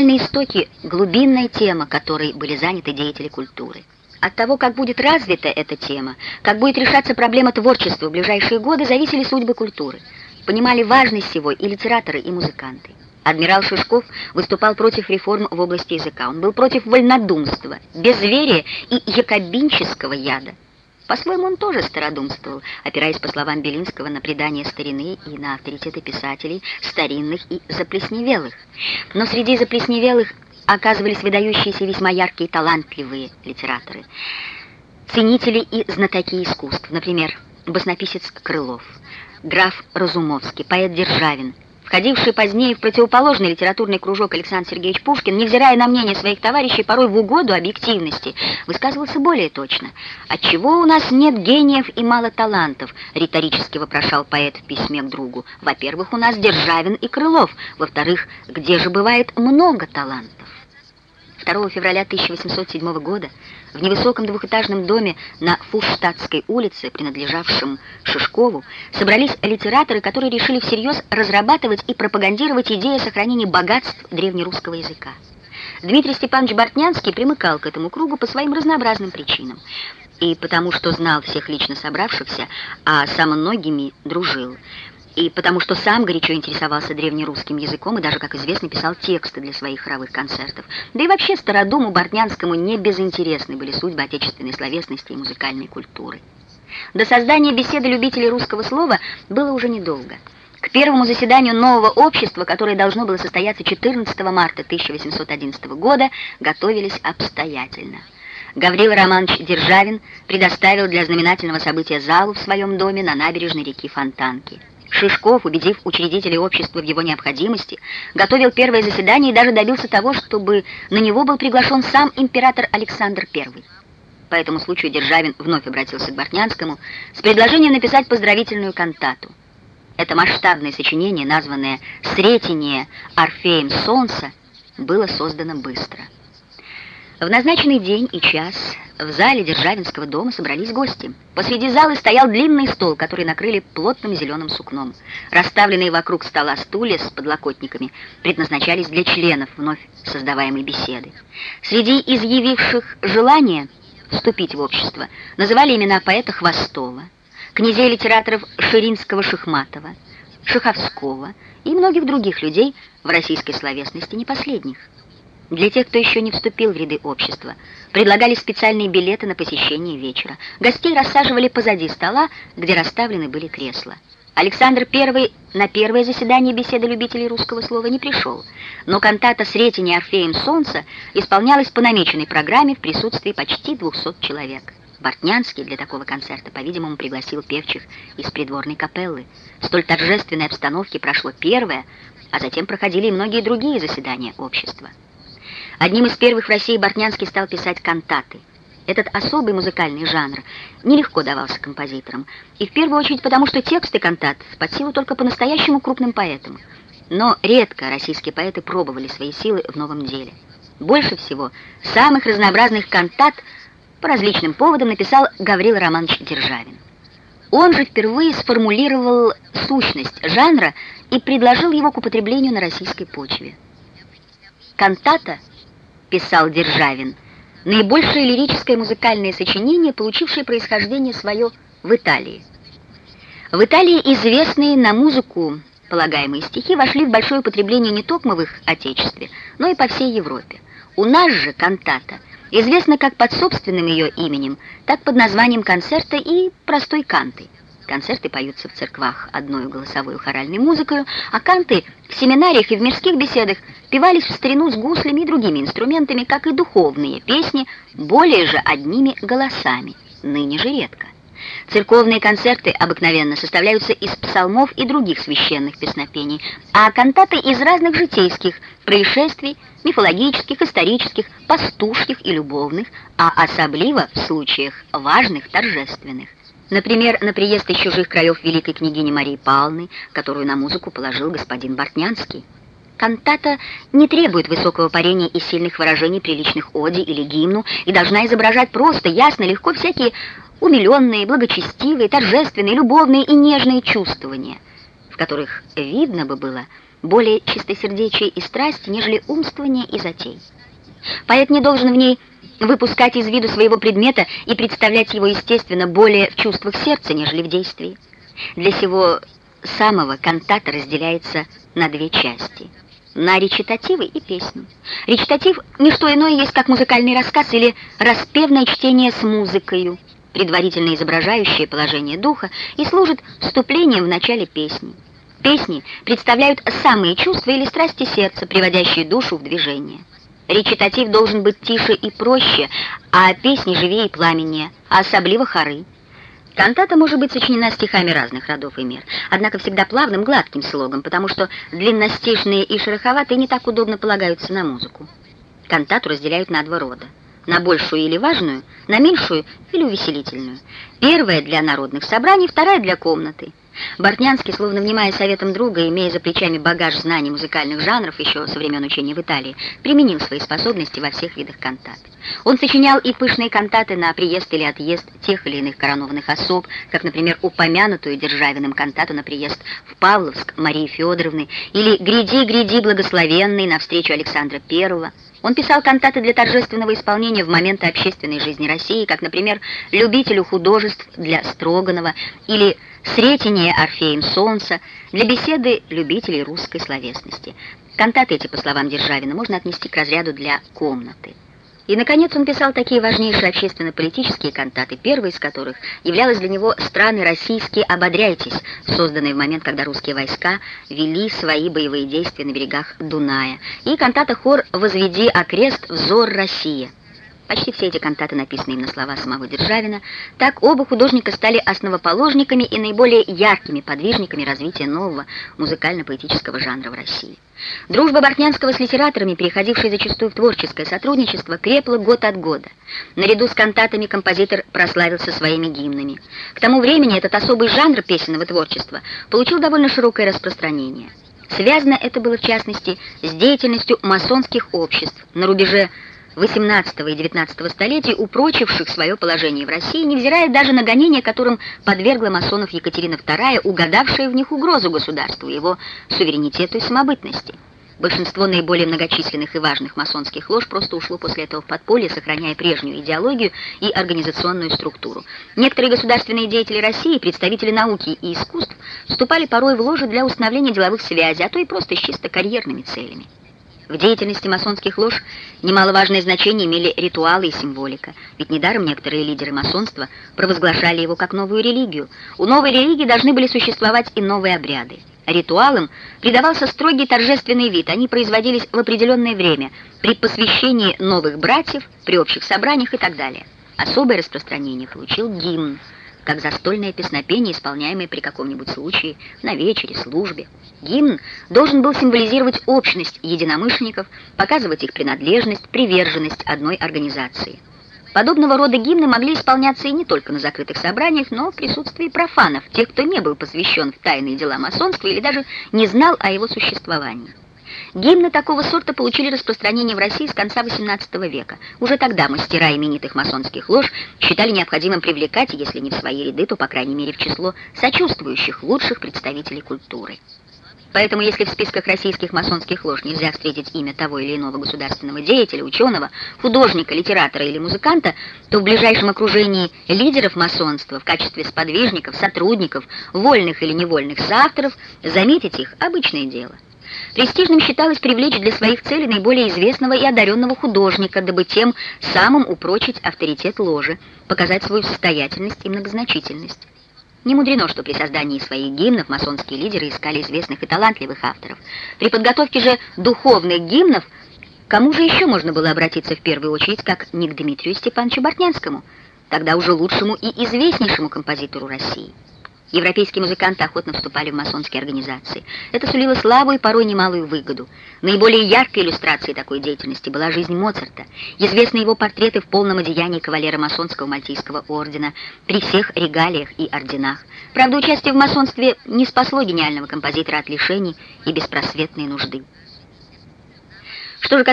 национальные истоки – глубинная тема, которой были заняты деятели культуры. От того, как будет развита эта тема, как будет решаться проблема творчества в ближайшие годы, зависели судьбы культуры. Понимали важность всего и литераторы, и музыканты. Адмирал Шишков выступал против реформ в области языка. Он был против вольнодумства, безверия и якобинческого яда. По-своему он тоже стародумствовал, опираясь, по словам Белинского, на предания старины и на авторитеты писателей, старинных и заплесневелых. Но среди заплесневелых оказывались выдающиеся весьма яркие и талантливые литераторы, ценители и знатоки искусств, например, баснописец Крылов, граф Разумовский, поэт Державин, Входивший позднее в противоположный литературный кружок Александр Сергеевич Пушкин, невзирая на мнение своих товарищей, порой в угоду объективности, высказывался более точно. «Отчего у нас нет гениев и мало талантов?» — риторически вопрошал поэт в письме к другу. «Во-первых, у нас Державин и Крылов. Во-вторых, где же бывает много талантов?» 2 февраля 1807 года в невысоком двухэтажном доме на Фуштадтской улице, принадлежавшем Шишкову, собрались литераторы, которые решили всерьез разрабатывать и пропагандировать идеи сохранения богатств древнерусского языка. Дмитрий Степанович Бортнянский примыкал к этому кругу по своим разнообразным причинам. И потому что знал всех лично собравшихся, а со многими дружил – и потому что сам горячо интересовался древнерусским языком и даже, как известно, писал тексты для своих хоровых концертов. Да и вообще стародуму Бортнянскому не безинтересны были судьбы отечественной словесности и музыкальной культуры. До создания беседы любителей русского слова было уже недолго. К первому заседанию нового общества, которое должно было состояться 14 марта 1811 года, готовились обстоятельно. Гаврил Романович Державин предоставил для знаменательного события залу в своем доме на набережной реки Фонтанки. Шишков, убедив учредителей общества в его необходимости, готовил первое заседание и даже добился того, чтобы на него был приглашен сам император Александр I. По этому случаю Державин вновь обратился к Бортнянскому с предложением написать поздравительную кантату. Это масштабное сочинение, названное «Сретение Орфеем Солнца», было создано быстро. В назначенный день и час в зале Державинского дома собрались гости. Посреди зала стоял длинный стол, который накрыли плотным зеленым сукном. Расставленные вокруг стола стулья с подлокотниками предназначались для членов вновь создаваемой беседы. Среди изъявивших желание вступить в общество называли имена поэта Хвостова, князей литераторов Ширинского-Шихматова, Шаховского и многих других людей в российской словесности не последних. Для тех, кто еще не вступил в ряды общества, предлагали специальные билеты на посещение вечера. Гостей рассаживали позади стола, где расставлены были кресла. Александр I на первое заседание беседы любителей русского слова не пришел, но кантата «Сретение Орфеем Солнца» исполнялась по намеченной программе в присутствии почти 200 человек. Бортнянский для такого концерта, по-видимому, пригласил певчих из придворной капеллы. В столь торжественной обстановке прошло первое, а затем проходили и многие другие заседания общества. Одним из первых в России Бортнянский стал писать кантаты. Этот особый музыкальный жанр нелегко давался композиторам, и в первую очередь потому, что тексты кантат под силу только по-настоящему крупным поэтам. Но редко российские поэты пробовали свои силы в новом деле. Больше всего самых разнообразных кантат по различным поводам написал Гаврил Романович Державин. Он же впервые сформулировал сущность жанра и предложил его к употреблению на российской почве. Кантата — писал Державин, наибольшее лирическое музыкальное сочинение, получившее происхождение свое в Италии. В Италии известные на музыку полагаемые стихи вошли в большое употребление не только в их отечестве, но и по всей Европе. У нас же кантата известна как под собственным ее именем, так под названием концерта и простой канты – Концерты поются в церквах одной голосовой хоральной музыкой, а канты в семинариях и в мирских беседах певались в старину с гуслями и другими инструментами, как и духовные песни, более же одними голосами, ныне же редко. Церковные концерты обыкновенно составляются из псалмов и других священных песнопений, а кантаты из разных житейских происшествий, мифологических, исторических, пастушьих и любовных, а особливо в случаях важных, торжественных. Например, на приезд из чужих краев великой княгини Марии Павловны, которую на музыку положил господин Бортнянский. Кантата не требует высокого парения и сильных выражений приличных оди или гимну и должна изображать просто, ясно, легко всякие умиленные, благочестивые, торжественные, любовные и нежные чувствования, в которых видно бы было более чистосердечие и страсти, нежели умствование и затей. Поэт не должен в ней выпускать из виду своего предмета и представлять его, естественно, более в чувствах сердца, нежели в действии. Для сего самого кантата разделяется на две части – на речитативы и песни. Речитатив – не что иное есть, как музыкальный рассказ или распевное чтение с музыкою, предварительно изображающее положение духа и служит вступлением в начале песни. Песни представляют самые чувства или страсти сердца, приводящие душу в движение. Речитатив должен быть тише и проще, а песни живее и пламеннее, особливо хоры. Кантата может быть сочинена стихами разных родов и мер, однако всегда плавным, гладким слогом, потому что длинностишные и шероховатые не так удобно полагаются на музыку. Кантату разделяют на два рода. На большую или важную, на меньшую или увеселительную. Первая для народных собраний, вторая для комнаты. Бортнянский, словно внимая советом друга, имея за плечами багаж знаний музыкальных жанров еще со времен учения в Италии, применил свои способности во всех видах кантат. Он сочинял и пышные кантаты на приезд или отъезд тех или иных коронованных особ, как, например, упомянутую Державиным кантату на приезд в Павловск Марии Федоровны, или «Гряди, гряди, благословенный» на встречу Александра Первого. Он писал кантаты для торжественного исполнения в моменты общественной жизни России, как, например, «Любителю художеств» для Строганова или Сретение Орфеем Солнца для беседы любителей русской словесности. Кантаты эти, по словам Державина, можно отнести к разряду для комнаты. И, наконец, он писал такие важнейшие общественно-политические кантаты, первой из которых являлась для него «Страны российские, ободряйтесь», созданные в момент, когда русские войска вели свои боевые действия на берегах Дуная, и кантата «Хор «Возведи окрест, взор России». Почти все эти кантаты написаны им на слова самого Державина. Так оба художника стали основоположниками и наиболее яркими подвижниками развития нового музыкально-поэтического жанра в России. Дружба Бортнянского с литераторами, переходившая зачастую в творческое сотрудничество, крепла год от года. Наряду с кантатами композитор прославился своими гимнами. К тому времени этот особый жанр песенного творчества получил довольно широкое распространение. Связано это было, в частности, с деятельностью масонских обществ на рубеже XVIII и XIX столетий, упрочивших свое положение в России, невзирая даже на гонения, которым подвергла масонов Екатерина II, угадавшая в них угрозу государству, его суверенитету и самобытности. Большинство наиболее многочисленных и важных масонских лож просто ушло после этого в подполье, сохраняя прежнюю идеологию и организационную структуру. Некоторые государственные деятели России, представители науки и искусств, вступали порой в ложи для установления деловых связей, а то и просто с чисто карьерными целями. В деятельности масонских лож немаловажное значение имели ритуалы и символика, ведь недаром некоторые лидеры масонства провозглашали его как новую религию. У новой религии должны были существовать и новые обряды. Ритуалам придавался строгий торжественный вид, они производились в определенное время, при посвящении новых братьев, при общих собраниях и так далее. Особое распространение получил гимн, как застольное песнопение, исполняемое при каком-нибудь случае, на вечере, службе. Гимн должен был символизировать общность единомышленников, показывать их принадлежность, приверженность одной организации. Подобного рода гимны могли исполняться и не только на закрытых собраниях, но в присутствии профанов, тех, кто не был посвящен в тайные дела масонства или даже не знал о его существовании. Гимны такого сорта получили распространение в России с конца XVIII века. Уже тогда мастера именитых масонских лож считали необходимым привлекать, если не в свои ряды, то, по крайней мере, в число сочувствующих лучших представителей культуры. Поэтому, если в списках российских масонских лож нельзя встретить имя того или иного государственного деятеля, ученого, художника, литератора или музыканта, то в ближайшем окружении лидеров масонства в качестве сподвижников, сотрудников, вольных или невольных соавторов заметить их – обычное дело. Престижным считалось привлечь для своих целей наиболее известного и одаренного художника, дабы тем самым упрочить авторитет ложи, показать свою состоятельность и многозначительность. Не мудрено, что при создании своих гимнов масонские лидеры искали известных и талантливых авторов. При подготовке же духовных гимнов кому же еще можно было обратиться в первую очередь, как не к Дмитрию Степановичу Бортнянскому, тогда уже лучшему и известнейшему композитору России. Европейские музыканты охотно вступали в масонские организации. Это сулило славу и порой немалую выгоду. Наиболее яркой иллюстрацией такой деятельности была жизнь Моцарта. Известны его портреты в полном одеянии кавалера масонского мальтийского ордена, при всех регалиях и орденах. Правда, участие в масонстве не спасло гениального композитора от лишений и беспросветной нужды. Что же